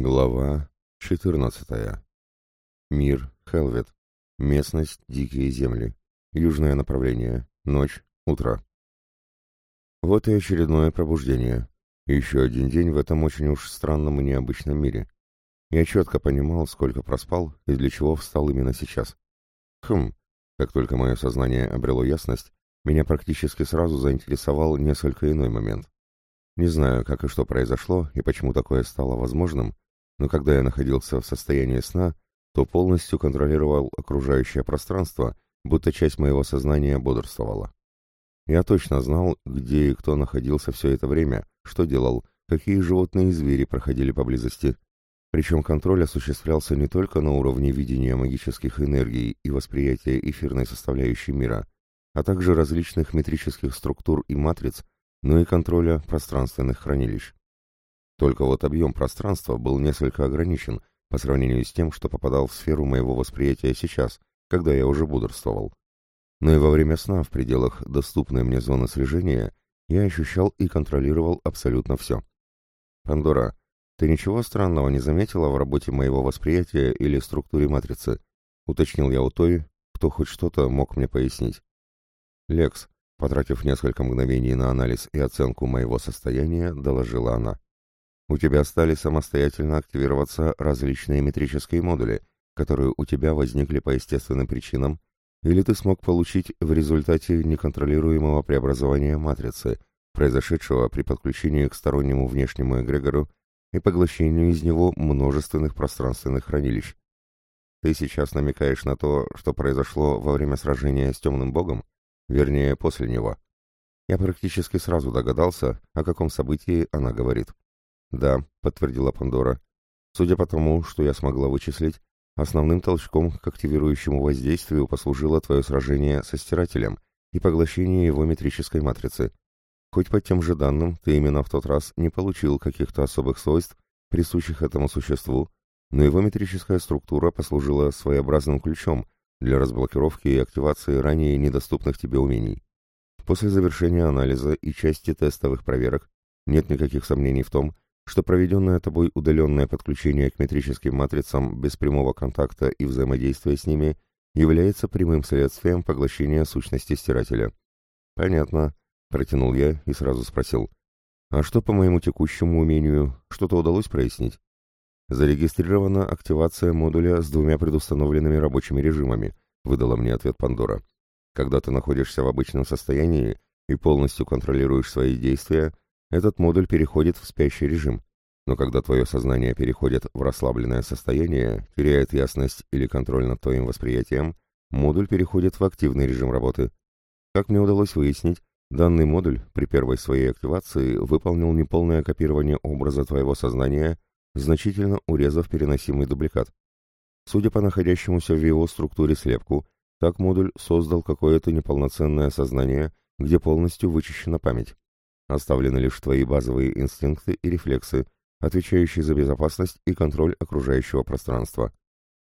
Глава 14. Мир, Хелвет. Местность, Дикие земли. Южное направление. Ночь, утро. Вот и очередное пробуждение. Еще один день в этом очень уж странном и необычном мире. Я четко понимал, сколько проспал и для чего встал именно сейчас. Хм, как только мое сознание обрело ясность, меня практически сразу заинтересовал несколько иной момент. Не знаю, как и что произошло, и почему такое стало возможным, но когда я находился в состоянии сна, то полностью контролировал окружающее пространство, будто часть моего сознания бодрствовала. Я точно знал, где и кто находился все это время, что делал, какие животные и звери проходили поблизости. Причем контроль осуществлялся не только на уровне видения магических энергий и восприятия эфирной составляющей мира, а также различных метрических структур и матриц, но и контроля пространственных хранилищ. Только вот объем пространства был несколько ограничен по сравнению с тем, что попадал в сферу моего восприятия сейчас, когда я уже бодрствовал. Но и во время сна в пределах доступной мне зоны слежения я ощущал и контролировал абсолютно все. «Пандора, ты ничего странного не заметила в работе моего восприятия или структуре матрицы?» — уточнил я у той, кто хоть что-то мог мне пояснить. «Лекс, Потратив несколько мгновений на анализ и оценку моего состояния, доложила она. У тебя стали самостоятельно активироваться различные метрические модули, которые у тебя возникли по естественным причинам, или ты смог получить в результате неконтролируемого преобразования матрицы, произошедшего при подключении к стороннему внешнему эгрегору и поглощению из него множественных пространственных хранилищ. Ты сейчас намекаешь на то, что произошло во время сражения с темным богом? Вернее, после него. Я практически сразу догадался, о каком событии она говорит. «Да», — подтвердила Пандора. «Судя по тому, что я смогла вычислить, основным толчком к активирующему воздействию послужило твое сражение со Стирателем и поглощение его метрической матрицы. Хоть по тем же данным ты именно в тот раз не получил каких-то особых свойств, присущих этому существу, но его метрическая структура послужила своеобразным ключом, для разблокировки и активации ранее недоступных тебе умений. После завершения анализа и части тестовых проверок нет никаких сомнений в том, что проведенное тобой удаленное подключение к метрическим матрицам без прямого контакта и взаимодействия с ними является прямым следствием поглощения сущности стирателя. «Понятно», — протянул я и сразу спросил. «А что по моему текущему умению? Что-то удалось прояснить?» Зарегистрирована активация модуля с двумя предустановленными рабочими режимами, выдала мне ответ Пандора. Когда ты находишься в обычном состоянии и полностью контролируешь свои действия, этот модуль переходит в спящий режим. Но когда твое сознание переходит в расслабленное состояние, теряет ясность или контроль над твоим восприятием, модуль переходит в активный режим работы. Как мне удалось выяснить, данный модуль при первой своей активации выполнил неполное копирование образа твоего сознания значительно урезав переносимый дубликат. Судя по находящемуся в его структуре слепку, так модуль создал какое-то неполноценное сознание, где полностью вычищена память. Оставлены лишь твои базовые инстинкты и рефлексы, отвечающие за безопасность и контроль окружающего пространства.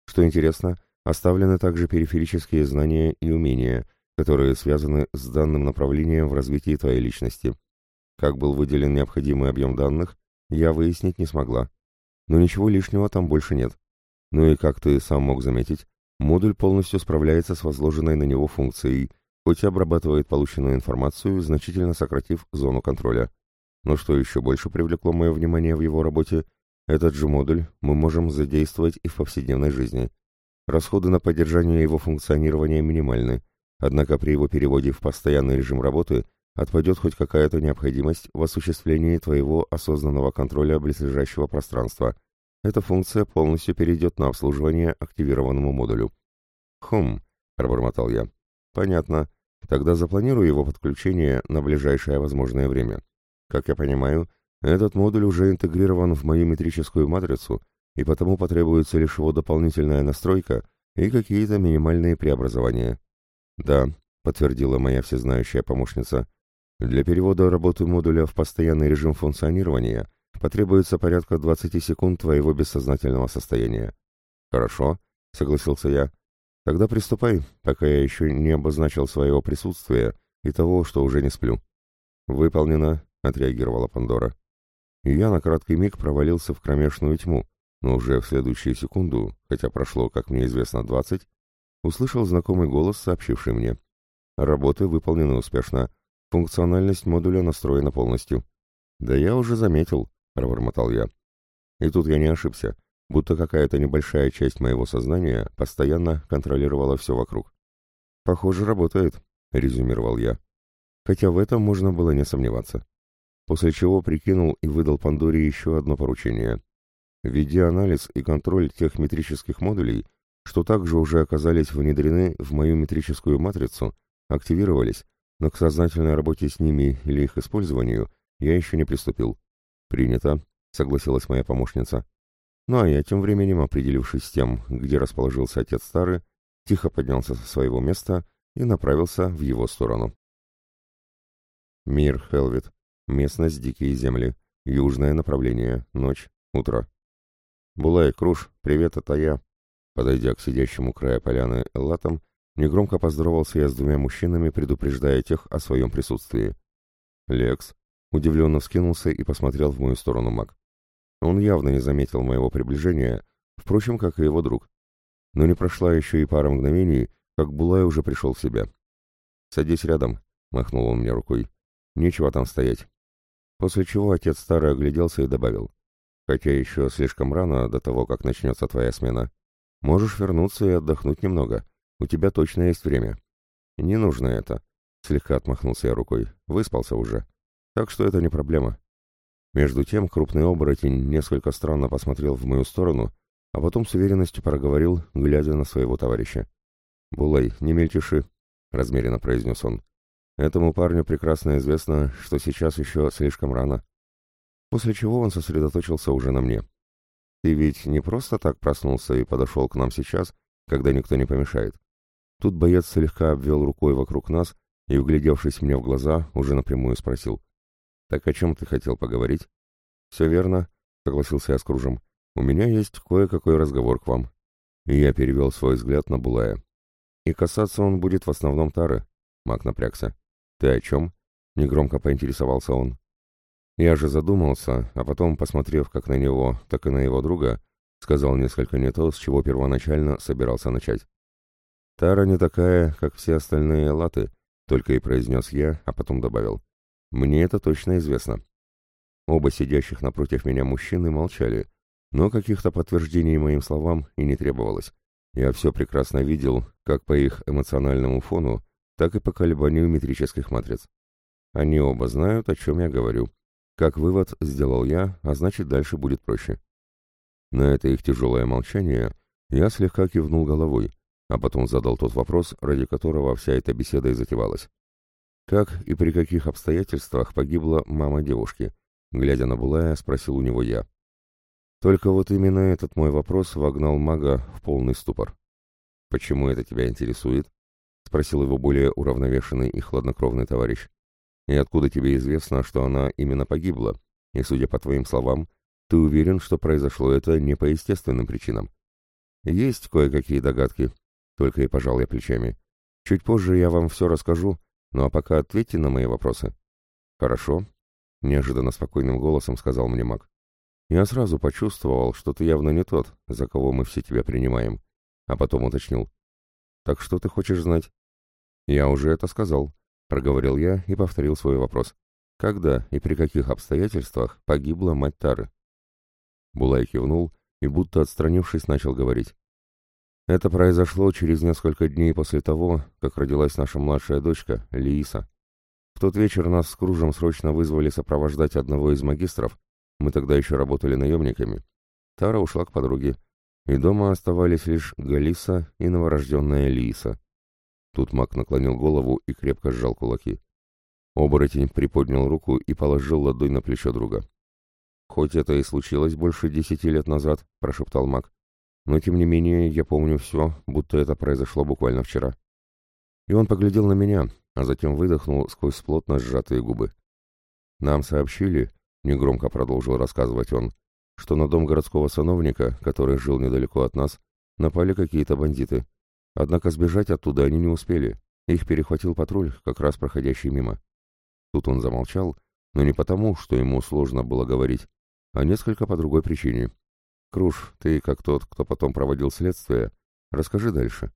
Что интересно, оставлены также периферические знания и умения, которые связаны с данным направлением в развитии твоей личности. Как был выделен необходимый объем данных, я выяснить не смогла но ничего лишнего там больше нет. Ну и как ты сам мог заметить, модуль полностью справляется с возложенной на него функцией, хоть обрабатывает полученную информацию, значительно сократив зону контроля. Но что еще больше привлекло мое внимание в его работе, этот же модуль мы можем задействовать и в повседневной жизни. Расходы на поддержание его функционирования минимальны, однако при его переводе в постоянный режим работы отпадет хоть какая-то необходимость в осуществлении твоего осознанного контроля близлежащего пространства. Эта функция полностью перейдет на обслуживание активированному модулю. «Хм», — пробормотал я. «Понятно. Тогда запланирую его подключение на ближайшее возможное время. Как я понимаю, этот модуль уже интегрирован в мою метрическую матрицу, и потому потребуется лишь его дополнительная настройка и какие-то минимальные преобразования». «Да», — подтвердила моя всезнающая помощница, для перевода работы модуля в постоянный режим функционирования потребуется порядка 20 секунд твоего бессознательного состояния. Хорошо, согласился я. Тогда приступай, пока я еще не обозначил своего присутствия и того, что уже не сплю. Выполнено, отреагировала Пандора. и я на краткий миг провалился в кромешную тьму, но уже в следующую секунду, хотя прошло, как мне известно, двадцать, услышал знакомый голос, сообщивший мне. Работы выполнены успешно. Функциональность модуля настроена полностью. «Да я уже заметил», — пробормотал я. И тут я не ошибся, будто какая-то небольшая часть моего сознания постоянно контролировала все вокруг. «Похоже, работает», — резюмировал я. Хотя в этом можно было не сомневаться. После чего прикинул и выдал Пандоре еще одно поручение. Введи анализ и контроль тех метрических модулей, что также уже оказались внедрены в мою метрическую матрицу, активировались, но к сознательной работе с ними или их использованию я еще не приступил. «Принято», — согласилась моя помощница. Ну а я тем временем, определившись с тем, где расположился отец старый, тихо поднялся со своего места и направился в его сторону. Мир, Хелвит. Местность Дикие земли. Южное направление. Ночь. Утро. Булай, Круш, привет, это я. Подойдя к сидящему края поляны Эллатом, негромко поздоровался я с двумя мужчинами, предупреждая тех о своем присутствии. Лекс удивленно вскинулся и посмотрел в мою сторону маг. Он явно не заметил моего приближения, впрочем, как и его друг. Но не прошла еще и пара мгновений, как Булай уже пришел в себя. «Садись рядом», — махнул он мне рукой. «Нечего там стоять». После чего отец старый огляделся и добавил. «Хотя еще слишком рано до того, как начнется твоя смена. Можешь вернуться и отдохнуть немного. У тебя точно есть время». «Не нужно это», — слегка отмахнулся я рукой. «Выспался уже. Так что это не проблема. Между тем крупный оборотень несколько странно посмотрел в мою сторону, а потом с уверенностью проговорил, глядя на своего товарища. «Булай, не мельтеши», — размеренно произнес он. «Этому парню прекрасно известно, что сейчас еще слишком рано». После чего он сосредоточился уже на мне. «Ты ведь не просто так проснулся и подошел к нам сейчас, когда никто не помешает». Тут боец слегка обвел рукой вокруг нас и, углядевшись мне в глаза, уже напрямую спросил. «Так о чем ты хотел поговорить?» «Все верно», — согласился я с Кружем. «У меня есть кое-какой разговор к вам». И я перевел свой взгляд на Булая. «И касаться он будет в основном Тары», — маг напрягся. «Ты о чем?» — негромко поинтересовался он. Я же задумался, а потом, посмотрев как на него, так и на его друга, сказал несколько не то, с чего первоначально собирался начать. «Тара не такая, как все остальные латы», — только и произнес я, а потом добавил. Мне это точно известно. Оба сидящих напротив меня мужчины молчали, но каких-то подтверждений моим словам и не требовалось. Я все прекрасно видел, как по их эмоциональному фону, так и по колебанию метрических матриц. Они оба знают, о чем я говорю. Как вывод сделал я, а значит дальше будет проще. На это их тяжелое молчание я слегка кивнул головой, а потом задал тот вопрос, ради которого вся эта беседа и затевалась. Как и при каких обстоятельствах погибла мама девушки? Глядя на Булая, спросил у него я. Только вот именно этот мой вопрос вогнал мага в полный ступор. «Почему это тебя интересует?» — спросил его более уравновешенный и хладнокровный товарищ. «И откуда тебе известно, что она именно погибла? И, судя по твоим словам, ты уверен, что произошло это не по естественным причинам?» «Есть кое-какие догадки», — только и пожал я плечами. «Чуть позже я вам все расскажу, ну а пока ответьте на мои вопросы. Хорошо, неожиданно спокойным голосом сказал мне маг. Я сразу почувствовал, что ты явно не тот, за кого мы все тебя принимаем, а потом уточнил. Так что ты хочешь знать? Я уже это сказал, проговорил я и повторил свой вопрос. Когда и при каких обстоятельствах погибла мать Тары? Булай кивнул и, будто отстранившись, начал говорить. Это произошло через несколько дней после того, как родилась наша младшая дочка, Лииса. В тот вечер нас с Кружем срочно вызвали сопровождать одного из магистров, мы тогда еще работали наемниками. Тара ушла к подруге, и дома оставались лишь Галиса и новорожденная Лииса. Тут маг наклонил голову и крепко сжал кулаки. Оборотень приподнял руку и положил ладонь на плечо друга. «Хоть это и случилось больше десяти лет назад», — прошептал маг, но тем не менее я помню все, будто это произошло буквально вчера. И он поглядел на меня, а затем выдохнул сквозь плотно сжатые губы. Нам сообщили, негромко продолжил рассказывать он, что на дом городского сановника, который жил недалеко от нас, напали какие-то бандиты. Однако сбежать оттуда они не успели. Их перехватил патруль, как раз проходящий мимо. Тут он замолчал, но не потому, что ему сложно было говорить, а несколько по другой причине. Круш, ты, как тот, кто потом проводил следствие, расскажи дальше.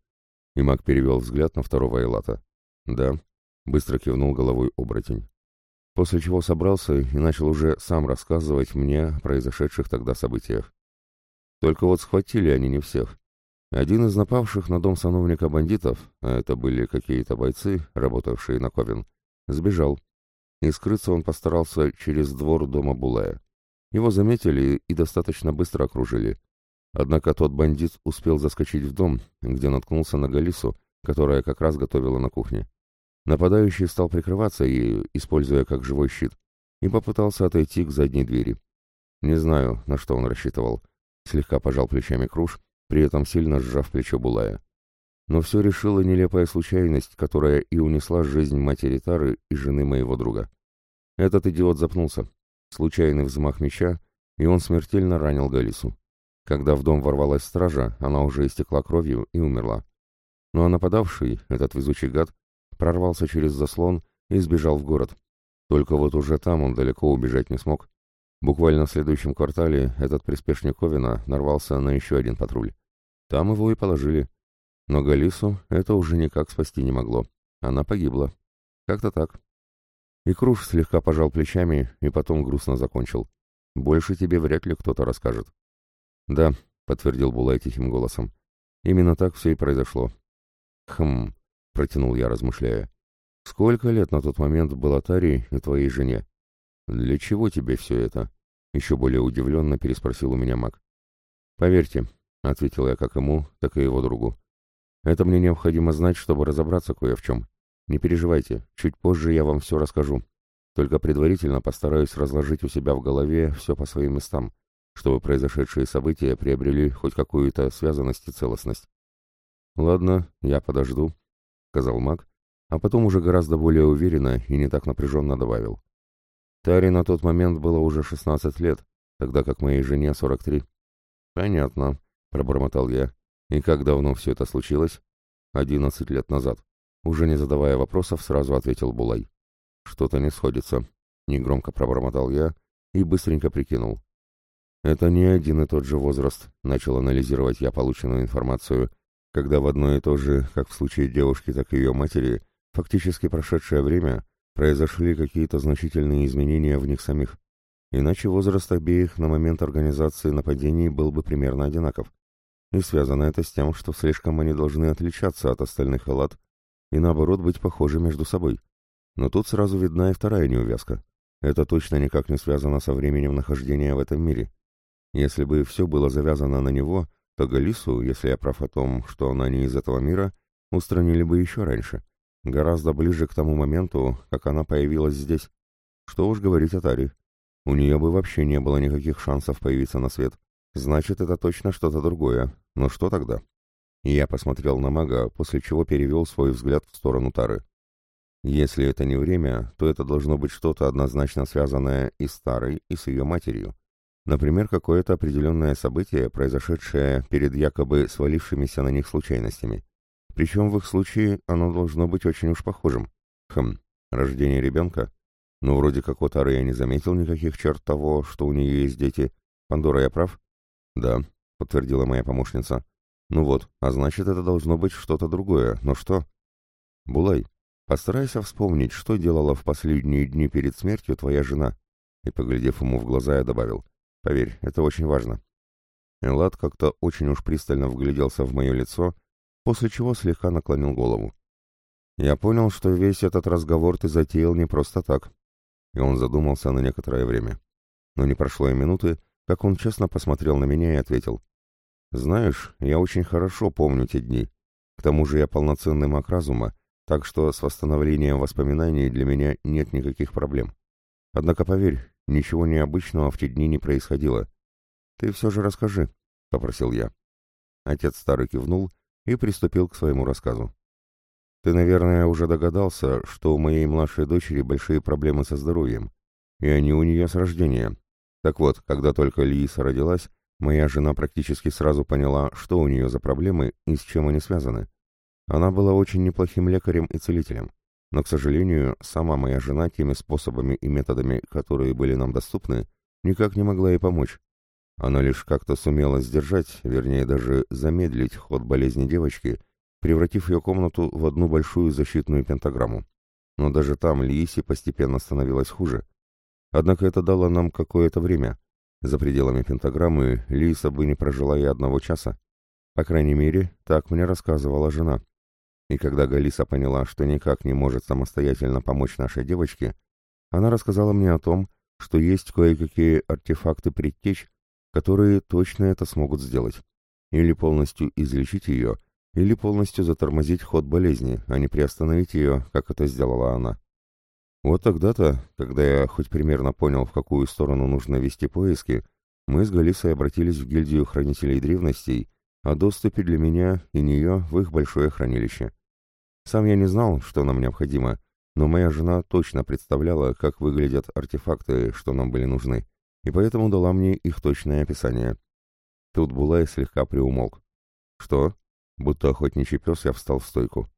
И маг перевел взгляд на второго Элата. Да, быстро кивнул головой оборотень. После чего собрался и начал уже сам рассказывать мне о произошедших тогда событиях. Только вот схватили они не всех. Один из напавших на дом сановника бандитов, а это были какие-то бойцы, работавшие на Ковен, сбежал. И скрыться он постарался через двор дома Булая. Его заметили и достаточно быстро окружили. Однако тот бандит успел заскочить в дом, где наткнулся на Галису, которая как раз готовила на кухне. Нападающий стал прикрываться ею, используя как живой щит, и попытался отойти к задней двери. Не знаю, на что он рассчитывал. Слегка пожал плечами Круш, при этом сильно сжав плечо Булая. Но все решила нелепая случайность, которая и унесла жизнь матери Тары и жены моего друга. Этот идиот запнулся. Случайный взмах меча, и он смертельно ранил Галису. Когда в дом ворвалась стража, она уже истекла кровью и умерла. Ну а нападавший, этот везучий гад, прорвался через заслон и сбежал в город. Только вот уже там он далеко убежать не смог. Буквально в следующем квартале этот приспешник Ковина нарвался на еще один патруль. Там его и положили. Но Галису это уже никак спасти не могло. Она погибла. Как-то так. И Круш слегка пожал плечами и потом грустно закончил. «Больше тебе вряд ли кто-то расскажет». «Да», — подтвердил Булай тихим голосом. «Именно так все и произошло». «Хм», — протянул я, размышляя. «Сколько лет на тот момент было Тари и твоей жене?» «Для чего тебе все это?» — еще более удивленно переспросил у меня маг. «Поверьте, — ответил я как ему, так и его другу. «Это мне необходимо знать, чтобы разобраться кое в чем. Не переживайте, чуть позже я вам все расскажу. Только предварительно постараюсь разложить у себя в голове все по своим местам, чтобы произошедшие события приобрели хоть какую-то связанность и целостность». «Ладно, я подожду», — сказал маг, а потом уже гораздо более уверенно и не так напряженно добавил. Таре на тот момент было уже 16 лет, тогда как моей жене 43. «Понятно», — пробормотал я. «И как давно все это случилось?» «Одиннадцать лет назад». Уже не задавая вопросов, сразу ответил Булай. «Что-то не сходится», — негромко пробормотал я и быстренько прикинул. «Это не один и тот же возраст», — начал анализировать я полученную информацию, когда в одно и то же, как в случае девушки, так и ее матери, фактически прошедшее время, произошли какие-то значительные изменения в них самих. Иначе возраст обеих на момент организации нападений был бы примерно одинаков. И связано это с тем, что слишком они должны отличаться от остальных элат и наоборот быть похожи между собой. Но тут сразу видна и вторая неувязка. Это точно никак не связано со временем нахождения в этом мире. Если бы все было завязано на него, то Галису, если я прав о том, что она не из этого мира, устранили бы еще раньше, гораздо ближе к тому моменту, как она появилась здесь. Что уж говорить о Таре. У нее бы вообще не было никаких шансов появиться на свет. Значит, это точно что-то другое. Но что тогда? Я посмотрел на мага, после чего перевел свой взгляд в сторону Тары. Если это не время, то это должно быть что-то однозначно связанное и с Тарой, и с ее матерью. Например, какое-то определенное событие, произошедшее перед якобы свалившимися на них случайностями. Причем в их случае оно должно быть очень уж похожим. Хм, рождение ребенка? Но вроде как у Тары я не заметил никаких черт того, что у нее есть дети. Пандора, я прав? Да, подтвердила моя помощница. Ну вот, а значит, это должно быть что-то другое. Но что? Булай, постарайся вспомнить, что делала в последние дни перед смертью твоя жена. И, поглядев ему в глаза, я добавил. Поверь, это очень важно. Элад как-то очень уж пристально вгляделся в мое лицо, после чего слегка наклонил голову. Я понял, что весь этот разговор ты затеял не просто так и он задумался на некоторое время. Но не прошло и минуты, как он честно посмотрел на меня и ответил. «Знаешь, я очень хорошо помню те дни. К тому же я полноценный маг разума, так что с восстановлением воспоминаний для меня нет никаких проблем. Однако, поверь, ничего необычного в те дни не происходило. Ты все же расскажи», — попросил я. Отец старый кивнул и приступил к своему рассказу. Ты, наверное, уже догадался, что у моей младшей дочери большие проблемы со здоровьем, и они у нее с рождения. Так вот, когда только Лииса родилась, моя жена практически сразу поняла, что у нее за проблемы и с чем они связаны. Она была очень неплохим лекарем и целителем, но, к сожалению, сама моя жена теми способами и методами, которые были нам доступны, никак не могла ей помочь. Она лишь как-то сумела сдержать, вернее даже замедлить ход болезни девочки, превратив ее комнату в одну большую защитную пентаграмму. Но даже там Лиисе постепенно становилось хуже. Однако это дало нам какое-то время. За пределами пентаграммы Лиса бы не прожила и одного часа. По крайней мере, так мне рассказывала жена. И когда Галиса поняла, что никак не может самостоятельно помочь нашей девочке, она рассказала мне о том, что есть кое-какие артефакты предтеч, которые точно это смогут сделать. Или полностью излечить ее, или полностью затормозить ход болезни, а не приостановить ее, как это сделала она. Вот тогда-то, когда я хоть примерно понял, в какую сторону нужно вести поиски, мы с Галисой обратились в гильдию хранителей древностей о доступе для меня и нее в их большое хранилище. Сам я не знал, что нам необходимо, но моя жена точно представляла, как выглядят артефакты, что нам были нужны, и поэтому дала мне их точное описание. Тут Булай слегка приумолк. «Что?» Будто охотничий пес я встал в стойку.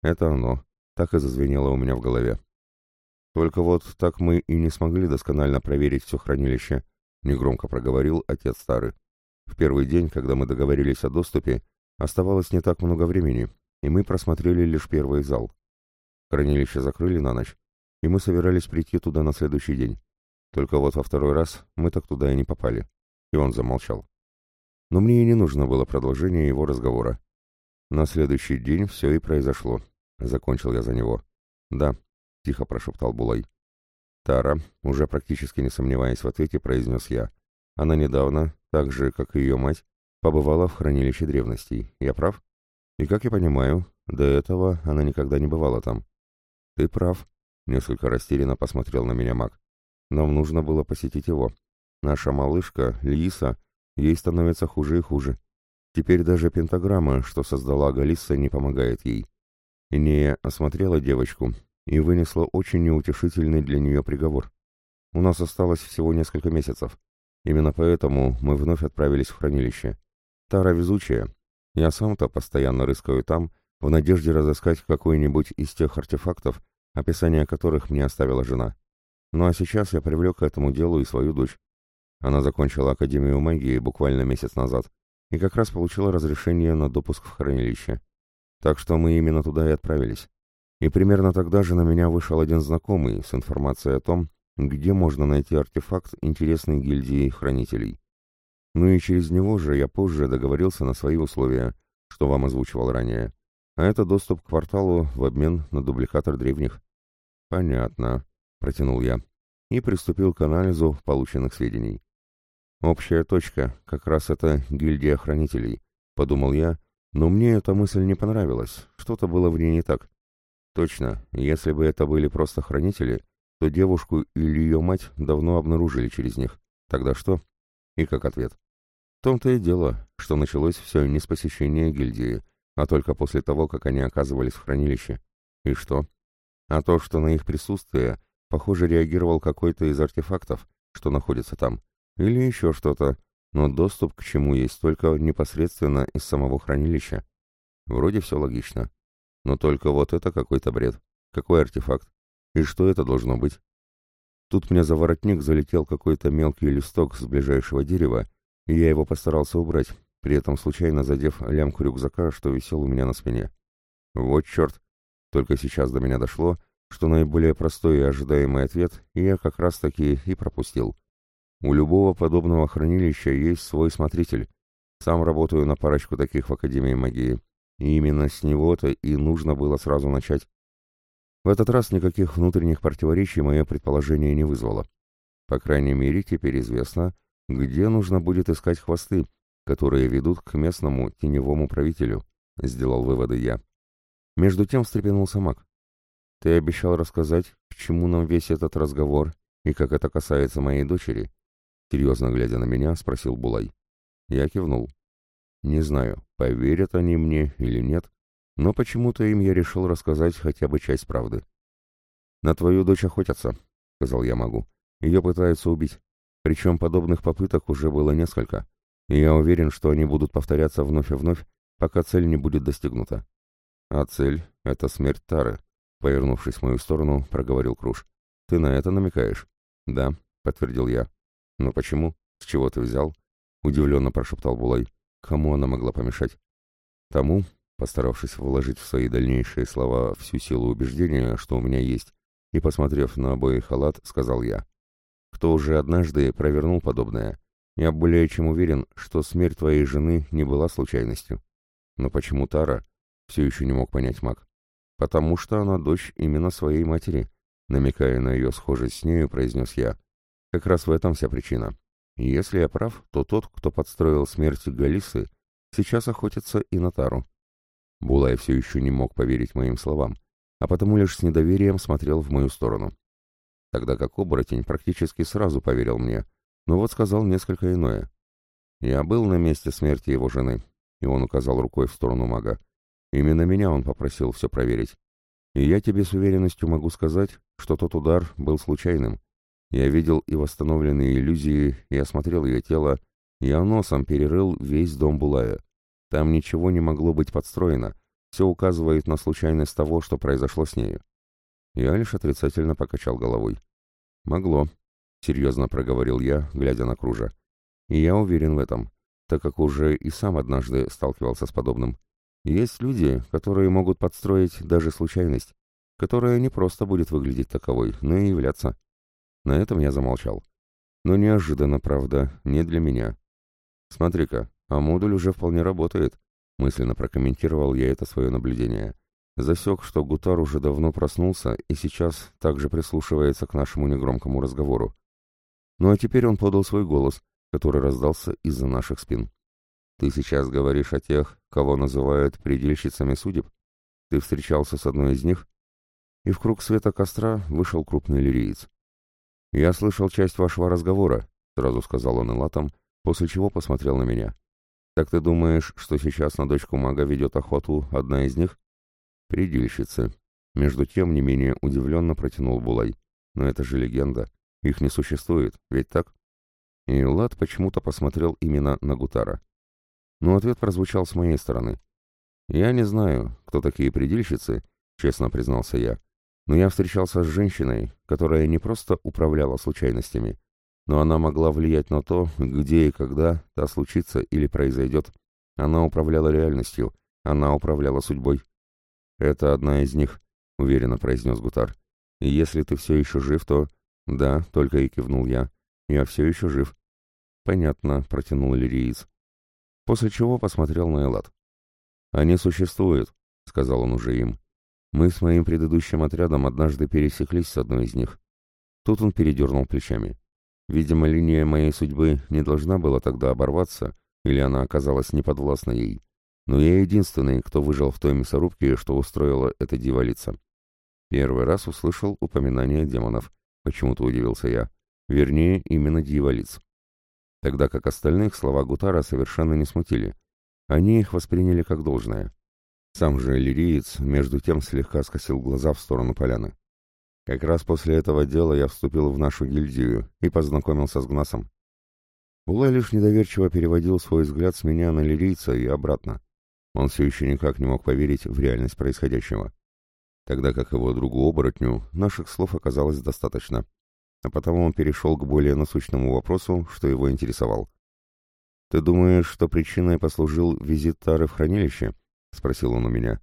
«Это оно», так и зазвенело у меня в голове. «Только вот так мы и не смогли досконально проверить все хранилище», — негромко проговорил отец старый. «В первый день, когда мы договорились о доступе, оставалось не так много времени, и мы просмотрели лишь первый зал. Хранилище закрыли на ночь, и мы собирались прийти туда на следующий день. Только вот во второй раз мы так туда и не попали. И он замолчал. Но мне и не нужно было продолжение его разговора. На следующий день все и произошло. Закончил я за него. «Да», — тихо прошептал Булай. «Тара», уже практически не сомневаясь в ответе, произнес я. «Она недавно, так же, как и ее мать, побывала в хранилище древностей. Я прав?» И, как я понимаю, до этого она никогда не бывала там. Ты прав, несколько растерянно посмотрел на меня маг. Нам нужно было посетить его. Наша малышка, Лиса, ей становится хуже и хуже. Теперь даже пентаграмма, что создала Галисса, не помогает ей. Инея осмотрела девочку и вынесла очень неутешительный для нее приговор. У нас осталось всего несколько месяцев. Именно поэтому мы вновь отправились в хранилище. Тара везучая, я сам-то постоянно рыскаю там, в надежде разыскать какой-нибудь из тех артефактов, описание которых мне оставила жена. Ну а сейчас я привлек к этому делу и свою дочь. Она закончила Академию магии буквально месяц назад и как раз получила разрешение на допуск в хранилище. Так что мы именно туда и отправились. И примерно тогда же на меня вышел один знакомый с информацией о том, где можно найти артефакт интересной гильдии хранителей. Ну и через него же я позже договорился на свои условия, что вам озвучивал ранее. А это доступ к кварталу в обмен на дубликатор древних. Понятно, протянул я и приступил к анализу полученных сведений. Общая точка, как раз это гильдия хранителей, подумал я, но мне эта мысль не понравилась, что-то было в ней не так. Точно, если бы это были просто хранители, то девушку или ее мать давно обнаружили через них. Тогда что? И как ответ. В том-то и дело, что началось все не с посещения гильдии, а только после того, как они оказывались в хранилище. И что? А то, что на их присутствие, похоже, реагировал какой-то из артефактов, что находится там, или еще что-то, но доступ к чему есть только непосредственно из самого хранилища. Вроде все логично. Но только вот это какой-то бред. Какой артефакт? И что это должно быть? Тут мне за воротник залетел какой-то мелкий листок с ближайшего дерева, и я его постарался убрать, при этом случайно задев лямку рюкзака, что висел у меня на спине. Вот черт! Только сейчас до меня дошло, что наиболее простой и ожидаемый ответ я как раз-таки и пропустил. У любого подобного хранилища есть свой смотритель. Сам работаю на парочку таких в Академии магии. И именно с него-то и нужно было сразу начать. В этот раз никаких внутренних противоречий мое предположение не вызвало. По крайней мере, теперь известно, где нужно будет искать хвосты, которые ведут к местному теневому правителю, — сделал выводы я. Между тем встрепенулся маг. Ты обещал рассказать, к чему нам весь этот разговор и как это касается моей дочери? Серьезно глядя на меня, спросил Булай. Я кивнул. Не знаю, поверят они мне или нет, но почему-то им я решил рассказать хотя бы часть правды. «На твою дочь охотятся», — сказал я магу. «Ее пытаются убить. Причем подобных попыток уже было несколько, и я уверен, что они будут повторяться вновь и вновь, пока цель не будет достигнута». «А цель — это смерть Тары», — повернувшись в мою сторону, проговорил Круш. «Ты на это намекаешь?» «Да», — подтвердил я. «Но почему? С чего ты взял?» — удивленно прошептал Булай. «Кому она могла помешать?» «Тому», постаравшись вложить в свои дальнейшие слова всю силу убеждения, что у меня есть, и, посмотрев на обоих халат, сказал я. «Кто уже однажды провернул подобное? Я более чем уверен, что смерть твоей жены не была случайностью». «Но почему Тара?» — все еще не мог понять маг. «Потому что она дочь именно своей матери», — намекая на ее схожесть с нею, произнес я. «Как раз в этом вся причина. Если я прав, то тот, кто подстроил смерть Галисы, сейчас охотится и на Тару». Булай все еще не мог поверить моим словам а потому лишь с недоверием смотрел в мою сторону. Тогда как оборотень практически сразу поверил мне, но вот сказал несколько иное. «Я был на месте смерти его жены», и он указал рукой в сторону мага. «Именно меня он попросил все проверить. И я тебе с уверенностью могу сказать, что тот удар был случайным. Я видел и восстановленные иллюзии, и осмотрел ее тело, я носом перерыл весь дом Булая. Там ничего не могло быть подстроено, все указывает на случайность того, что произошло с нею. Я лишь отрицательно покачал головой. «Могло», — серьезно проговорил я, глядя на кружа. «И я уверен в этом, так как уже и сам однажды сталкивался с подобным. Есть люди, которые могут подстроить даже случайность, которая не просто будет выглядеть таковой, но и являться». На этом я замолчал. Но неожиданно, правда, не для меня. «Смотри-ка, а модуль уже вполне работает», Мысленно прокомментировал я это свое наблюдение. Засек, что Гутар уже давно проснулся и сейчас также прислушивается к нашему негромкому разговору. Ну а теперь он подал свой голос, который раздался из-за наших спин. «Ты сейчас говоришь о тех, кого называют предельщицами судеб? Ты встречался с одной из них?» И в круг света костра вышел крупный лириец. «Я слышал часть вашего разговора», — сразу сказал он Элатом, после чего посмотрел на меня. «Так ты думаешь, что сейчас на дочку мага ведет охоту одна из них?» «Предельщицы». Между тем, не менее удивленно протянул Булай. «Но это же легенда. Их не существует, ведь так?» И Лад почему-то посмотрел именно на Гутара. Но ответ прозвучал с моей стороны. «Я не знаю, кто такие предельщицы», — честно признался я. «Но я встречался с женщиной, которая не просто управляла случайностями, но она могла влиять на то, где и когда та случится или произойдет. Она управляла реальностью, она управляла судьбой. «Это одна из них», — уверенно произнес Гутар. «И если ты все еще жив, то...» «Да», — только и кивнул я. «Я все еще жив». «Понятно», — протянул Лириец. После чего посмотрел на Элат. «Они существуют», — сказал он уже им. «Мы с моим предыдущим отрядом однажды пересеклись с одной из них». Тут он передернул плечами. Видимо, линия моей судьбы не должна была тогда оборваться, или она оказалась неподвластна ей. Но я единственный, кто выжил в той мясорубке, что устроила эта дьяволица. Первый раз услышал упоминание демонов. Почему-то удивился я. Вернее, именно дьяволиц. Тогда как остальных слова Гутара совершенно не смутили. Они их восприняли как должное. Сам же лириец, между тем, слегка скосил глаза в сторону поляны. Как раз после этого дела я вступил в нашу гильдию и познакомился с Гнасом. Улай лишь недоверчиво переводил свой взгляд с меня на лирийца и обратно. Он все еще никак не мог поверить в реальность происходящего. Тогда как его другу-оборотню наших слов оказалось достаточно. А потому он перешел к более насущному вопросу, что его интересовал. «Ты думаешь, что причиной послужил визит Тары в хранилище?» — спросил он у меня.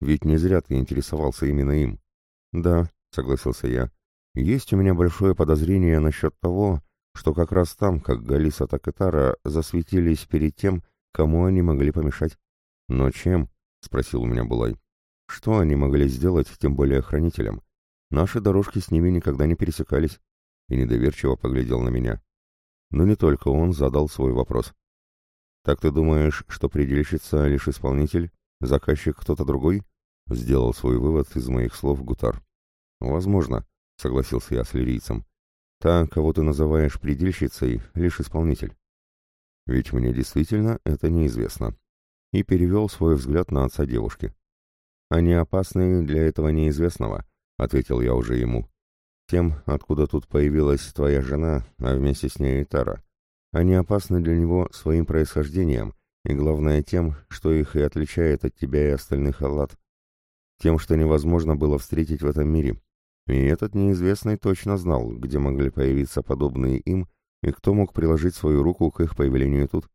«Ведь не зря ты интересовался именно им». «Да», — согласился я. «Есть у меня большое подозрение насчет того, что как раз там, как Галиса, так и Тара, засветились перед тем, кому они могли помешать». «Но чем?» — спросил у меня Булай. «Что они могли сделать, тем более хранителям? Наши дорожки с ними никогда не пересекались». И недоверчиво поглядел на меня. Но не только он задал свой вопрос. «Так ты думаешь, что предельщица лишь исполнитель, заказчик кто-то другой?» — сделал свой вывод из моих слов Гутар. «Возможно», — согласился я с лирийцем. «Та, кого ты называешь предельщицей, лишь исполнитель». «Ведь мне действительно это неизвестно». И перевел свой взгляд на отца девушки. «Они опасны для этого неизвестного», — ответил я уже ему. «Тем, откуда тут появилась твоя жена, а вместе с ней и Тара. Они опасны для него своим происхождением, и главное тем, что их и отличает от тебя и остальных Аллат. Тем, что невозможно было встретить в этом мире, и этот неизвестный точно знал, где могли появиться подобные им и кто мог приложить свою руку к их появлению тут?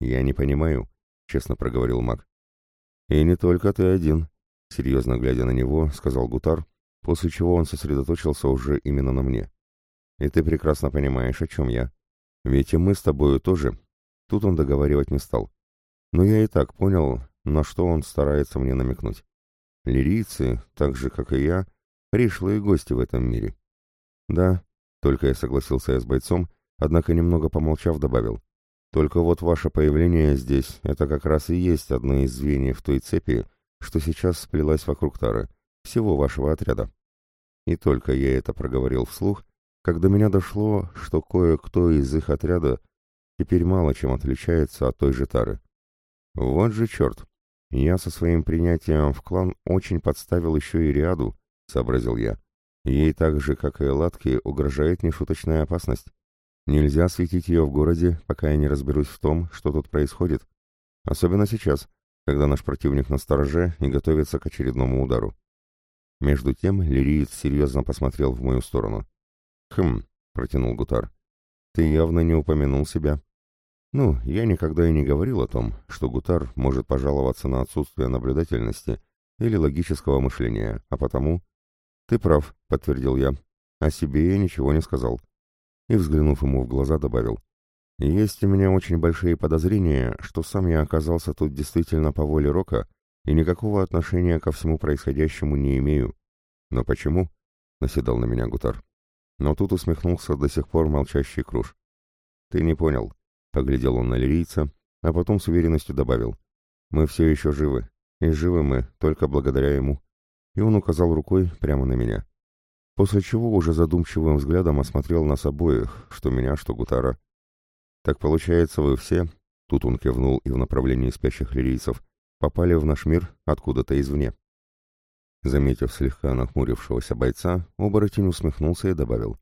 Я не понимаю, честно проговорил маг. И не только ты один, серьезно глядя на него, сказал Гутар, после чего он сосредоточился уже именно на мне. И ты прекрасно понимаешь, о чем я. Ведь и мы с тобою тоже. Тут он договаривать не стал. Но я и так понял, на что он старается мне намекнуть. Лирийцы, так же, как и я, пришлые гости в этом мире. Да, только я согласился я с бойцом, однако немного помолчав добавил. Только вот ваше появление здесь — это как раз и есть одно из звеньев той цепи, что сейчас сплелась вокруг Тары, всего вашего отряда. И только я это проговорил вслух, когда меня дошло, что кое-кто из их отряда теперь мало чем отличается от той же Тары. Вот же черт! Я со своим принятием в клан очень подставил еще и Риаду, сообразил я. Ей так же, как и Латке, угрожает нешуточная опасность. Нельзя светить ее в городе, пока я не разберусь в том, что тут происходит. Особенно сейчас, когда наш противник на стороже и готовится к очередному удару. Между тем Лириец серьезно посмотрел в мою сторону. «Хм», — протянул Гутар, — «ты явно не упомянул себя». Ну, я никогда и не говорил о том, что Гутар может пожаловаться на отсутствие наблюдательности или логического мышления, а потому... «Ты прав», — подтвердил я. «О себе я ничего не сказал» и, взглянув ему в глаза, добавил. «Есть у меня очень большие подозрения, что сам я оказался тут действительно по воле Рока и никакого отношения ко всему происходящему не имею. Но почему?» — наседал на меня Гутар. Но тут усмехнулся до сих пор молчащий Круш. «Ты не понял», — поглядел он на лирийца, а потом с уверенностью добавил. «Мы все еще живы, и живы мы только благодаря ему». И он указал рукой прямо на меня после чего уже задумчивым взглядом осмотрел нас обоих, что меня, что Гутара. «Так получается, вы все...» — тут он кивнул и в направлении спящих лирийцев — попали в наш мир откуда-то извне. Заметив слегка нахмурившегося бойца, оборотень усмехнулся и добавил.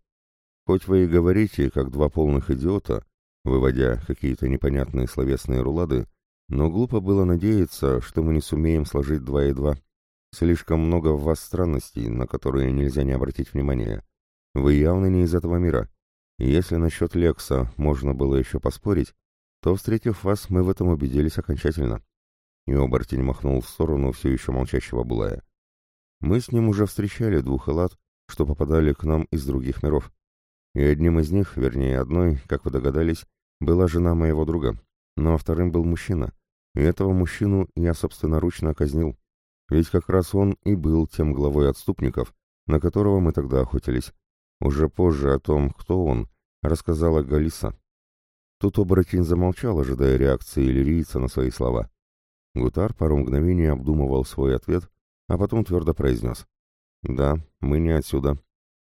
«Хоть вы и говорите, как два полных идиота, выводя какие-то непонятные словесные рулады, но глупо было надеяться, что мы не сумеем сложить два и два. Слишком много в вас странностей, на которые нельзя не обратить внимания. Вы явно не из этого мира. если насчет Лекса можно было еще поспорить, то, встретив вас, мы в этом убедились окончательно. И оборотень махнул в сторону все еще молчащего Булая. Мы с ним уже встречали двух элат, что попадали к нам из других миров. И одним из них, вернее одной, как вы догадались, была жена моего друга, но вторым был мужчина. И этого мужчину я собственноручно казнил. Ведь как раз он и был тем главой отступников, на которого мы тогда охотились. Уже позже о том, кто он, рассказала Галиса. Тут оборотень замолчал, ожидая реакции лирийца на свои слова. Гутар пару мгновений обдумывал свой ответ, а потом твердо произнес. «Да, мы не отсюда».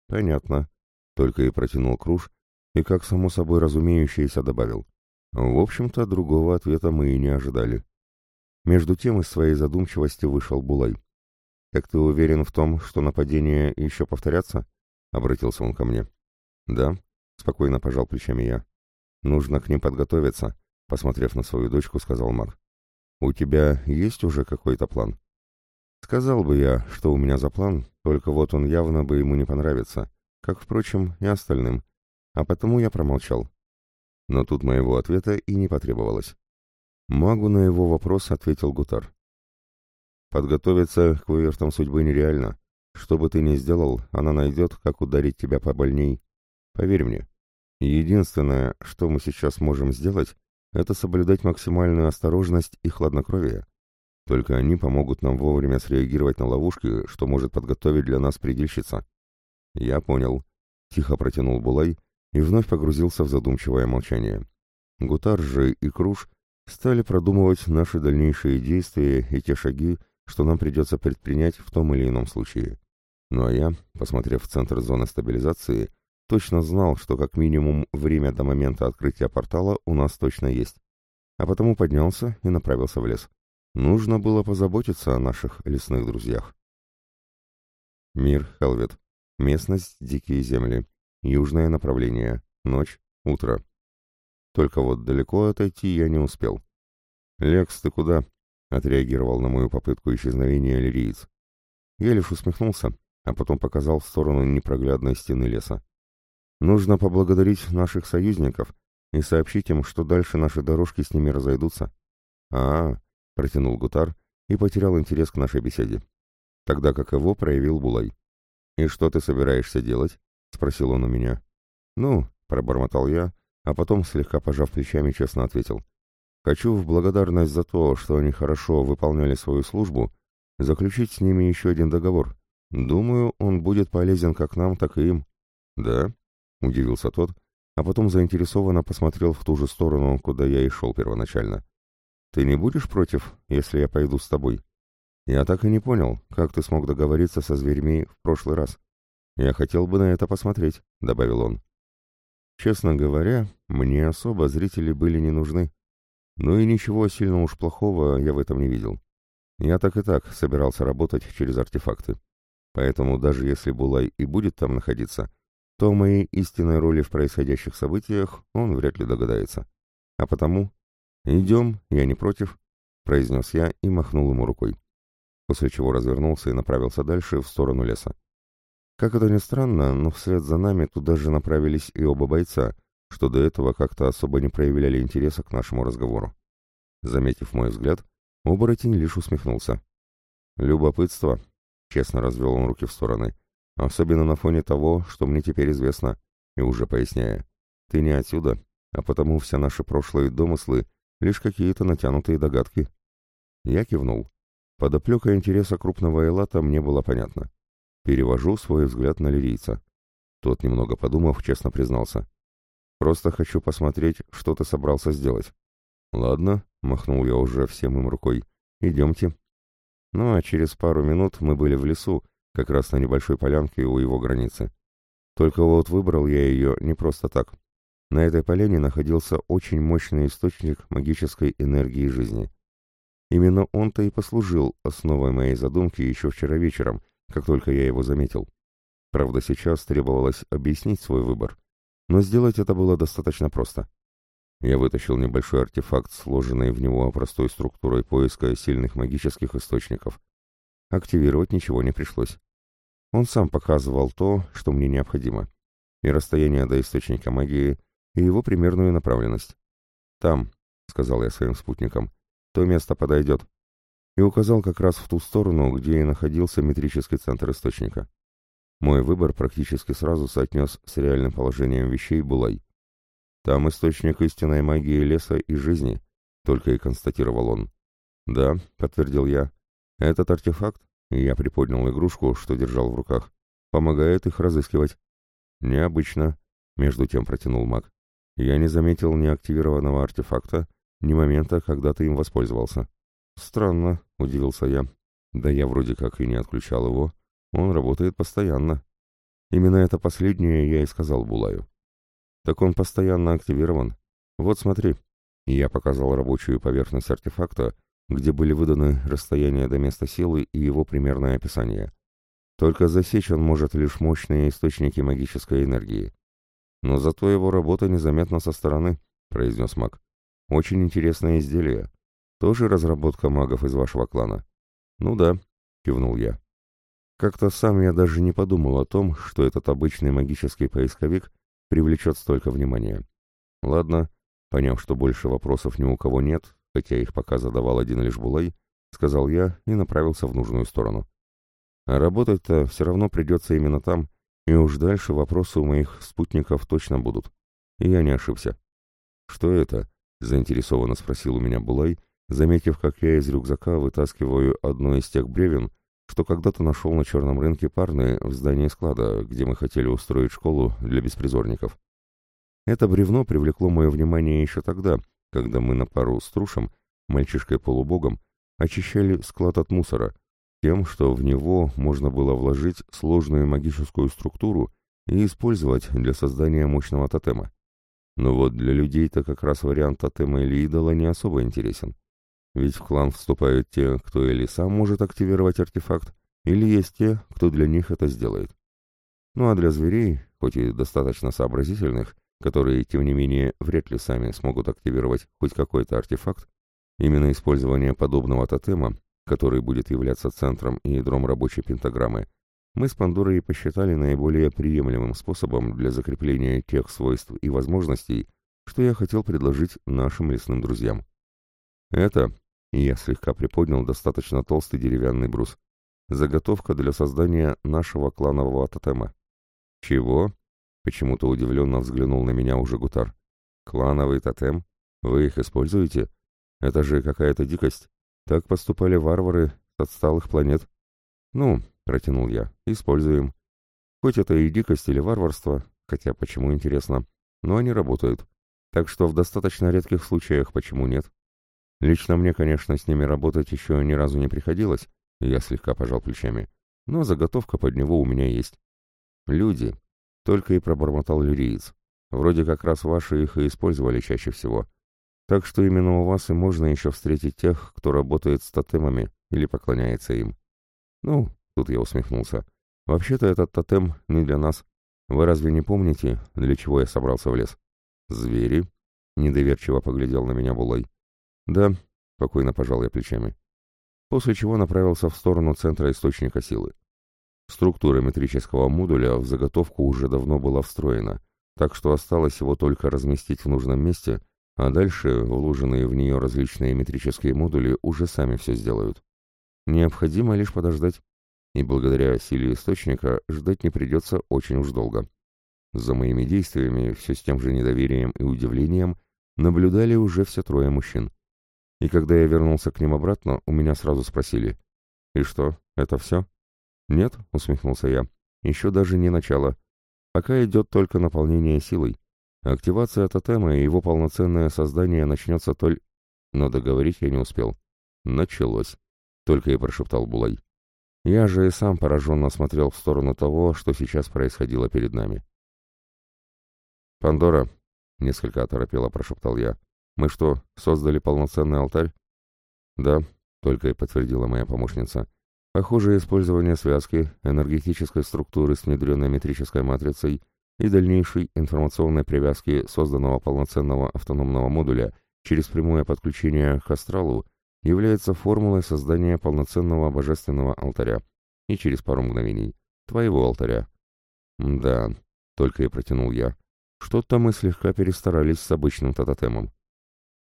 «Понятно», — только и протянул Круш, и, как само собой разумеющееся, добавил. «В общем-то, другого ответа мы и не ожидали». Между тем из своей задумчивости вышел Булай. «Как ты уверен в том, что нападения еще повторятся?» — обратился он ко мне. «Да», — спокойно пожал плечами я. «Нужно к ним подготовиться», — посмотрев на свою дочку, сказал Мар. «У тебя есть уже какой-то план?» «Сказал бы я, что у меня за план, только вот он явно бы ему не понравится, как, впрочем, и остальным, а потому я промолчал. Но тут моего ответа и не потребовалось. Магу на его вопрос ответил Гутар. «Подготовиться к вывертам судьбы нереально. Что бы ты ни сделал, она найдет, как ударить тебя побольней. Поверь мне. Единственное, что мы сейчас можем сделать, это соблюдать максимальную осторожность и хладнокровие. Только они помогут нам вовремя среагировать на ловушки, что может подготовить для нас предельщица». «Я понял», — тихо протянул Булай и вновь погрузился в задумчивое молчание. Гутар же и Круш стали продумывать наши дальнейшие действия и те шаги, что нам придется предпринять в том или ином случае. Ну а я, посмотрев в центр зоны стабилизации, точно знал, что как минимум время до момента открытия портала у нас точно есть. А потому поднялся и направился в лес. Нужно было позаботиться о наших лесных друзьях. Мир Хелвет. Местность Дикие земли. Южное направление. Ночь. Утро. Только вот далеко отойти я не успел. «Лекс, ты куда?» — отреагировал на мою попытку исчезновения лириец. Я лишь усмехнулся, а потом показал в сторону непроглядной стены леса. Нужно поблагодарить наших союзников и сообщить им, что дальше наши дорожки с ними разойдутся. А, -а, протянул Гутар и потерял интерес к нашей беседе. Тогда как его проявил Булай. «И что ты собираешься делать?» — спросил он у меня. «Ну», — пробормотал я, а потом, слегка пожав плечами, честно ответил. «Хочу в благодарность за то, что они хорошо выполняли свою службу, заключить с ними еще один договор. Думаю, он будет полезен как нам, так и им». «Да?» — удивился тот, а потом заинтересованно посмотрел в ту же сторону, куда я и шел первоначально. «Ты не будешь против, если я пойду с тобой?» «Я так и не понял, как ты смог договориться со зверьми в прошлый раз. Я хотел бы на это посмотреть», — добавил он. Честно говоря, мне особо зрители были не нужны. Ну и ничего сильно уж плохого я в этом не видел. Я так и так собирался работать через артефакты. Поэтому даже если Булай и будет там находиться, то моей истинной роли в происходящих событиях он вряд ли догадается. А потому «Идем, я не против», — произнес я и махнул ему рукой. После чего развернулся и направился дальше в сторону леса. Как это ни странно, но вслед за нами туда же направились и оба бойца, что до этого как-то особо не проявляли интереса к нашему разговору. Заметив мой взгляд, оборотень лишь усмехнулся. «Любопытство», — честно развел он руки в стороны, особенно на фоне того, что мне теперь известно, и уже поясняя. «Ты не отсюда, а потому все наши прошлые домыслы — лишь какие-то натянутые догадки». Я кивнул. Подоплека интереса крупного Элата мне было понятно. Перевожу свой взгляд на лирийца. Тот, немного подумав, честно признался. «Просто хочу посмотреть, что ты собрался сделать». «Ладно», — махнул я уже всем им рукой. «Идемте». Ну а через пару минут мы были в лесу, как раз на небольшой полянке у его границы. Только вот выбрал я ее не просто так. На этой поляне находился очень мощный источник магической энергии жизни. Именно он-то и послужил основой моей задумки еще вчера вечером, как только я его заметил. Правда, сейчас требовалось объяснить свой выбор, но сделать это было достаточно просто. Я вытащил небольшой артефакт, сложенный в него простой структурой поиска сильных магических источников. Активировать ничего не пришлось. Он сам показывал то, что мне необходимо, и расстояние до источника магии, и его примерную направленность. «Там», — сказал я своим спутникам, — «то место подойдет и указал как раз в ту сторону, где и находился метрический центр источника. Мой выбор практически сразу соотнес с реальным положением вещей Булай. «Там источник истинной магии леса и жизни», — только и констатировал он. «Да», — подтвердил я, — «этот артефакт, я приподнял игрушку, что держал в руках, помогает их разыскивать». «Необычно», — между тем протянул маг. «Я не заметил ни активированного артефакта, ни момента, когда ты им воспользовался». «Странно», — удивился я. «Да я вроде как и не отключал его. Он работает постоянно». Именно это последнее я и сказал Булаю. «Так он постоянно активирован. Вот смотри». я показал рабочую поверхность артефакта, где были выданы расстояние до места силы и его примерное описание. Только засечь он может лишь мощные источники магической энергии. Но зато его работа незаметна со стороны, — произнес маг. Очень интересное изделие. Тоже разработка магов из вашего клана? Ну да, кивнул я. Как-то сам я даже не подумал о том, что этот обычный магический поисковик привлечет столько внимания. Ладно, поняв, что больше вопросов ни у кого нет, хотя их пока задавал один лишь Булай, сказал я и направился в нужную сторону. А работать-то все равно придется именно там, и уж дальше вопросы у моих спутников точно будут. И я не ошибся. «Что это?» — заинтересованно спросил у меня Булай, заметив, как я из рюкзака вытаскиваю одно из тех бревен, что когда-то нашел на черном рынке парные в здании склада, где мы хотели устроить школу для беспризорников. Это бревно привлекло мое внимание еще тогда, когда мы на пару с Трушем, мальчишкой-полубогом, очищали склад от мусора, тем, что в него можно было вложить сложную магическую структуру и использовать для создания мощного тотема. Но вот для людей-то как раз вариант тотема или идола не особо интересен. Ведь в клан вступают те, кто или сам может активировать артефакт, или есть те, кто для них это сделает. Ну а для зверей, хоть и достаточно сообразительных, которые, тем не менее, вряд ли сами смогут активировать хоть какой-то артефакт, именно использование подобного тотема, который будет являться центром и ядром рабочей пентаграммы, мы с Пандорой посчитали наиболее приемлемым способом для закрепления тех свойств и возможностей, что я хотел предложить нашим лесным друзьям. Это, я слегка приподнял достаточно толстый деревянный брус, заготовка для создания нашего кланового тотема. Чего? Почему-то удивленно взглянул на меня уже Гутар. Клановый тотем? Вы их используете? Это же какая-то дикость. Так поступали варвары с отсталых планет. Ну, протянул я, используем. Хоть это и дикость или варварство, хотя почему интересно, но они работают. Так что в достаточно редких случаях почему нет? Лично мне, конечно, с ними работать еще ни разу не приходилось, я слегка пожал плечами, но заготовка под него у меня есть. Люди, только и пробормотал лириец. Вроде как раз ваши их и использовали чаще всего. Так что именно у вас и можно еще встретить тех, кто работает с тотемами или поклоняется им. Ну, тут я усмехнулся. Вообще-то этот тотем не для нас. Вы разве не помните, для чего я собрался в лес? Звери? Недоверчиво поглядел на меня Булай. Да, спокойно пожал я плечами. После чего направился в сторону центра источника силы. Структура метрического модуля в заготовку уже давно была встроена, так что осталось его только разместить в нужном месте а дальше вложенные в нее различные метрические модули уже сами все сделают. Необходимо лишь подождать, и благодаря силе источника ждать не придется очень уж долго. За моими действиями все с тем же недоверием и удивлением наблюдали уже все трое мужчин. И когда я вернулся к ним обратно, у меня сразу спросили, «И что, это все?» «Нет», — усмехнулся я, — «еще даже не начало. Пока идет только наполнение силой. Активация тотема и его полноценное создание начнется толь... Но договорить я не успел. Началось. Только и прошептал Булай. Я же и сам пораженно смотрел в сторону того, что сейчас происходило перед нами. «Пандора», — несколько оторопело прошептал я, — «мы что, создали полноценный алтарь?» «Да», — только и подтвердила моя помощница. «Похоже, использование связки, энергетической структуры с внедренной метрической матрицей — и дальнейшей информационной привязки созданного полноценного автономного модуля через прямое подключение к астралу является формулой создания полноценного божественного алтаря. И через пару мгновений твоего алтаря. Да, только и протянул я. Что-то мы слегка перестарались с обычным тотемом.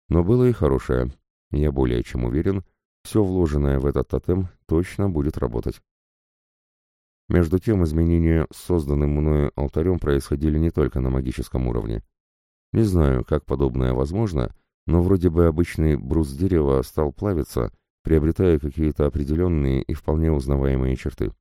Но было и хорошее. Я более чем уверен, все вложенное в этот тотем точно будет работать. Между тем, изменения с созданным мною алтарем происходили не только на магическом уровне. Не знаю, как подобное возможно, но вроде бы обычный брус дерева стал плавиться, приобретая какие-то определенные и вполне узнаваемые черты.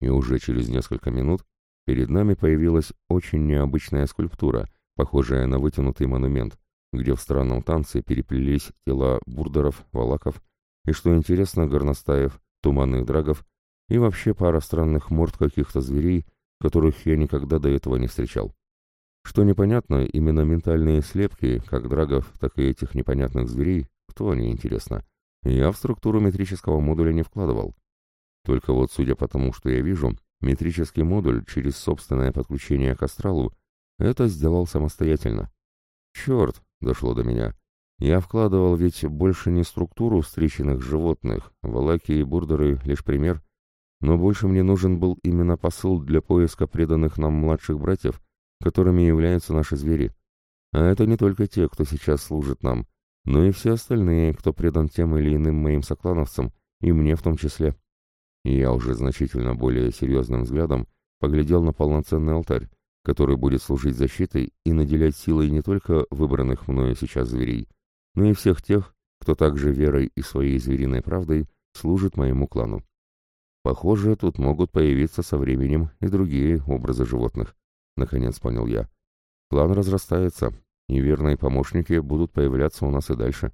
И уже через несколько минут перед нами появилась очень необычная скульптура, похожая на вытянутый монумент, где в странном танце переплелись тела бурдеров, валаков и, что интересно, горностаев, туманных драгов и вообще пара странных морд каких-то зверей, которых я никогда до этого не встречал. Что непонятно, именно ментальные слепки, как драгов, так и этих непонятных зверей, кто они, интересно, я в структуру метрического модуля не вкладывал. Только вот, судя по тому, что я вижу, метрический модуль через собственное подключение к астралу это сделал самостоятельно. Черт, дошло до меня. Я вкладывал ведь больше не структуру встреченных животных, валаки и бурдеры — лишь пример, но больше мне нужен был именно посыл для поиска преданных нам младших братьев, которыми являются наши звери. А это не только те, кто сейчас служит нам, но и все остальные, кто предан тем или иным моим соклановцам, и мне в том числе. И я уже значительно более серьезным взглядом поглядел на полноценный алтарь, который будет служить защитой и наделять силой не только выбранных мною сейчас зверей, но и всех тех, кто также верой и своей звериной правдой служит моему клану. Похоже, тут могут появиться со временем и другие образы животных. Наконец понял я. План разрастается, и верные помощники будут появляться у нас и дальше.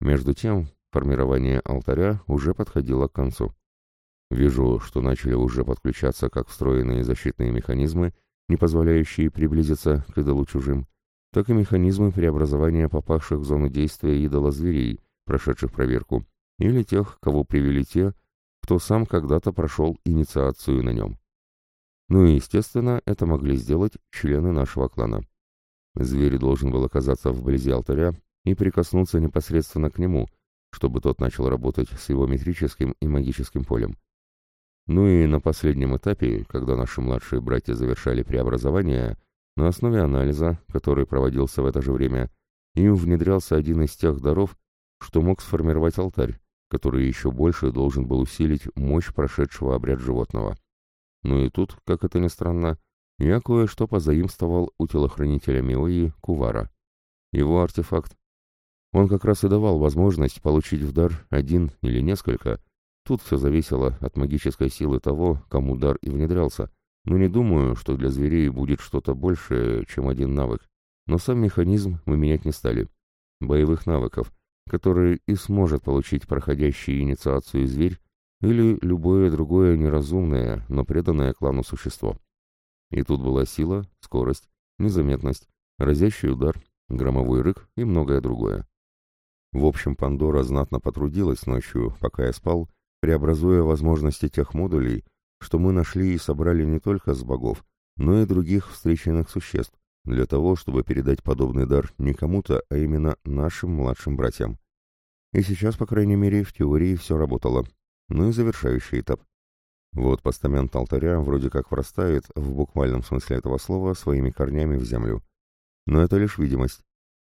Между тем, формирование алтаря уже подходило к концу. Вижу, что начали уже подключаться как встроенные защитные механизмы, не позволяющие приблизиться к идолу чужим, так и механизмы преобразования попавших в зону действия идола зверей, прошедших проверку, или тех, кого привели те, кто сам когда-то прошел инициацию на нем. Ну и, естественно, это могли сделать члены нашего клана. Зверь должен был оказаться вблизи алтаря и прикоснуться непосредственно к нему, чтобы тот начал работать с его метрическим и магическим полем. Ну и на последнем этапе, когда наши младшие братья завершали преобразование, на основе анализа, который проводился в это же время, им внедрялся один из тех даров, что мог сформировать алтарь, который еще больше должен был усилить мощь прошедшего обряд животного. Ну и тут, как это ни странно, я кое-что позаимствовал у телохранителя Миои Кувара. Его артефакт. Он как раз и давал возможность получить в дар один или несколько. Тут все зависело от магической силы того, кому дар и внедрялся. Но не думаю, что для зверей будет что-то большее, чем один навык. Но сам механизм мы менять не стали. Боевых навыков, которые и сможет получить проходящий инициацию зверь или любое другое неразумное, но преданное клану существо. И тут была сила, скорость, незаметность, разящий удар, громовой рык и многое другое. В общем, Пандора знатно потрудилась ночью, пока я спал, преобразуя возможности тех модулей, что мы нашли и собрали не только с богов, но и других встреченных существ, для того, чтобы передать подобный дар не кому-то, а именно нашим младшим братьям. И сейчас, по крайней мере, в теории все работало. Ну и завершающий этап. Вот постамент алтаря вроде как врастает, в буквальном смысле этого слова, своими корнями в землю. Но это лишь видимость.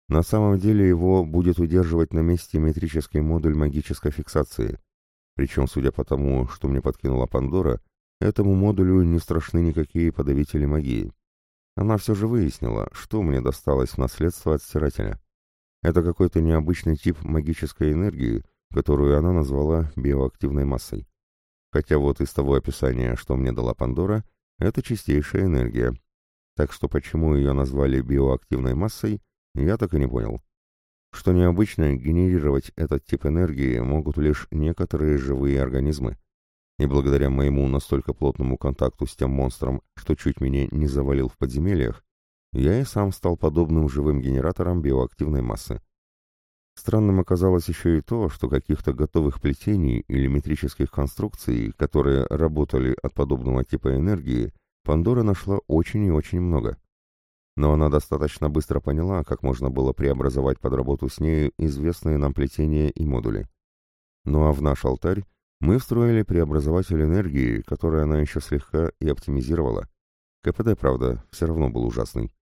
На самом деле его будет удерживать на месте метрический модуль магической фиксации. Причем, судя по тому, что мне подкинула Пандора, этому модулю не страшны никакие подавители магии. Она все же выяснила, что мне досталось в наследство от стирателя. Это какой-то необычный тип магической энергии, которую она назвала биоактивной массой. Хотя вот из того описания, что мне дала Пандора, это чистейшая энергия. Так что почему ее назвали биоактивной массой, я так и не понял. Что необычно, генерировать этот тип энергии могут лишь некоторые живые организмы. И благодаря моему настолько плотному контакту с тем монстром, что чуть меня не завалил в подземельях, я и сам стал подобным живым генератором биоактивной массы. Странным оказалось еще и то, что каких-то готовых плетений или метрических конструкций, которые работали от подобного типа энергии, Пандора нашла очень и очень много. Но она достаточно быстро поняла, как можно было преобразовать под работу с нею известные нам плетения и модули. Ну а в наш алтарь мы встроили преобразователь энергии, который она еще слегка и оптимизировала. КПД, правда, все равно был ужасный.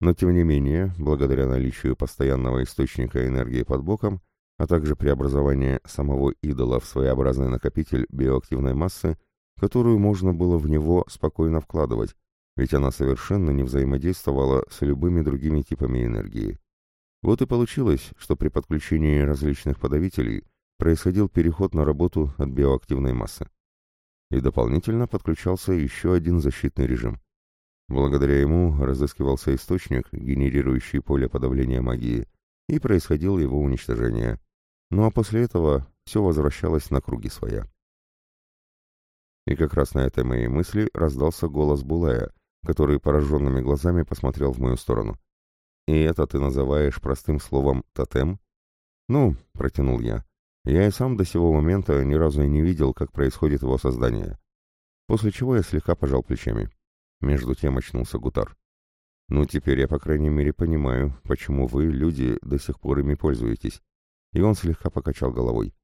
Но тем не менее, благодаря наличию постоянного источника энергии под боком, а также преобразования самого идола в своеобразный накопитель биоактивной массы, которую можно было в него спокойно вкладывать, ведь она совершенно не взаимодействовала с любыми другими типами энергии. Вот и получилось, что при подключении различных подавителей происходил переход на работу от биоактивной массы. И дополнительно подключался еще один защитный режим. Благодаря ему разыскивался источник, генерирующий поле подавления магии, и происходило его уничтожение. Ну а после этого все возвращалось на круги своя. И как раз на этой моей мысли раздался голос Булая, который пораженными глазами посмотрел в мою сторону. «И это ты называешь простым словом «тотем»?» «Ну», — протянул я, — «я и сам до сего момента ни разу и не видел, как происходит его создание». После чего я слегка пожал плечами. Между тем очнулся Гутар. «Ну, теперь я, по крайней мере, понимаю, почему вы, люди, до сих пор ими пользуетесь». И он слегка покачал головой.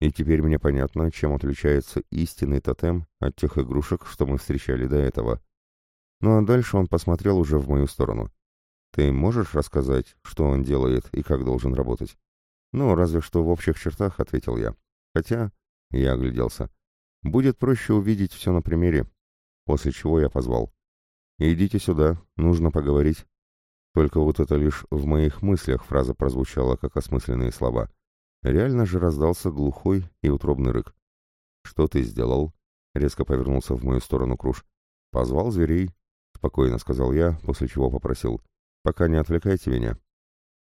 «И теперь мне понятно, чем отличается истинный тотем от тех игрушек, что мы встречали до этого». Ну а дальше он посмотрел уже в мою сторону. «Ты можешь рассказать, что он делает и как должен работать?» «Ну, разве что в общих чертах», — ответил я. «Хотя...» — я огляделся. «Будет проще увидеть все на примере». После чего я позвал. «Идите сюда, нужно поговорить». Только вот это лишь в моих мыслях фраза прозвучала, как осмысленные слова. Реально же раздался глухой и утробный рык. «Что ты сделал?» — резко повернулся в мою сторону Круш. «Позвал зверей», — спокойно сказал я, после чего попросил. «Пока не отвлекайте меня».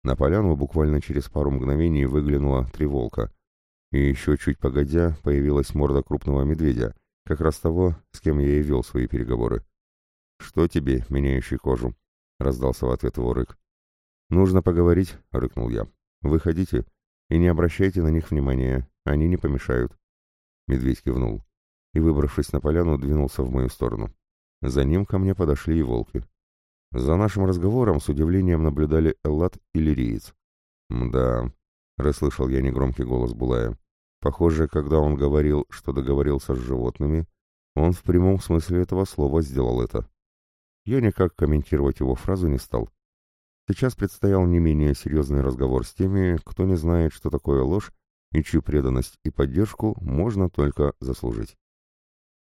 На поляну буквально через пару мгновений выглянула три волка. И еще чуть погодя появилась морда крупного медведя, как раз того, с кем я и вел свои переговоры. «Что тебе, меняющий кожу?» — раздался в ответ его рык. «Нужно поговорить», — рыкнул я. «Выходите и не обращайте на них внимания, они не помешают». Медведь кивнул и, выбравшись на поляну, двинулся в мою сторону. За ним ко мне подошли и волки. За нашим разговором с удивлением наблюдали Эллад и Лириец. «Да», — расслышал я негромкий голос Булая. «Похоже, когда он говорил, что договорился с животными, Он в прямом смысле этого слова сделал это. Я никак комментировать его фразу не стал. Сейчас предстоял не менее серьезный разговор с теми, кто не знает, что такое ложь, и чью преданность и поддержку можно только заслужить.